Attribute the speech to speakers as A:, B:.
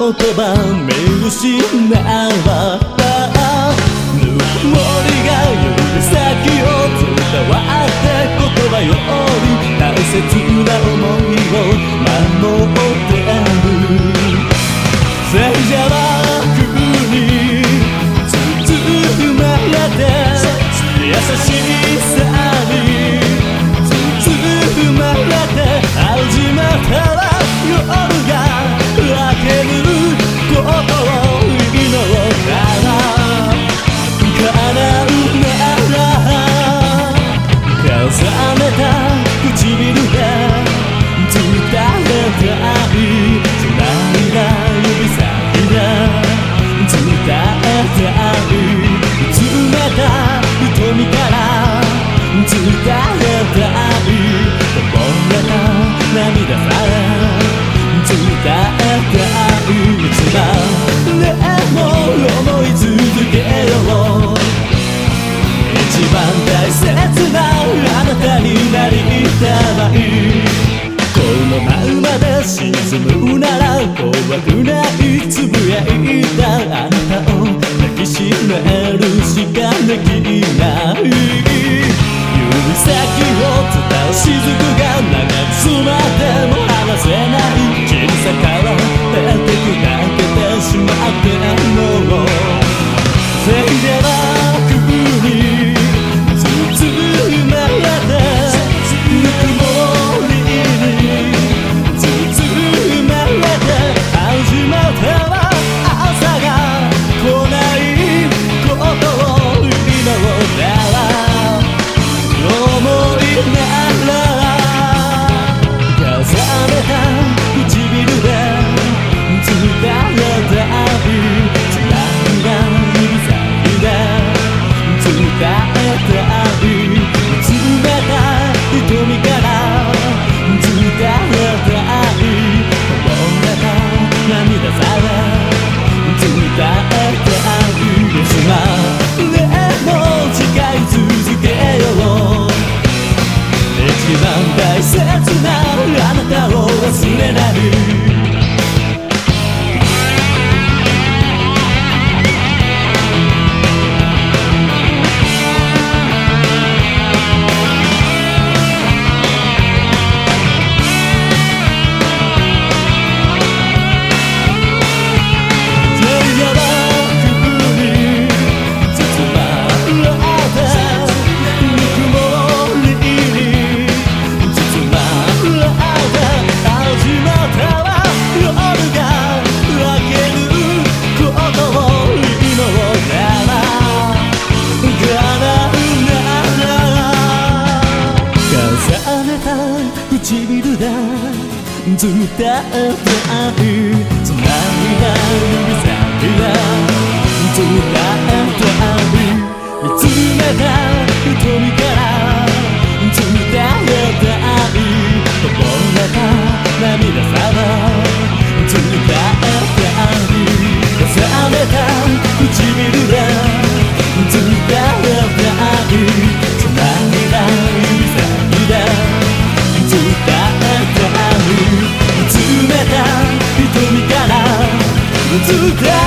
A: 言葉目失わったぬくもりが指先を伝わって言葉より大切な想いを守ってる聖者は空に包まれて優しさ覚めた沈むなら怖くないつぶやいたあなたを抱きしめるしかできない。指先を伝う雫が長くまっても伝えてあるその涙指先が伝えてる見つめた瞳から伝えてあるこぼれた涙さま today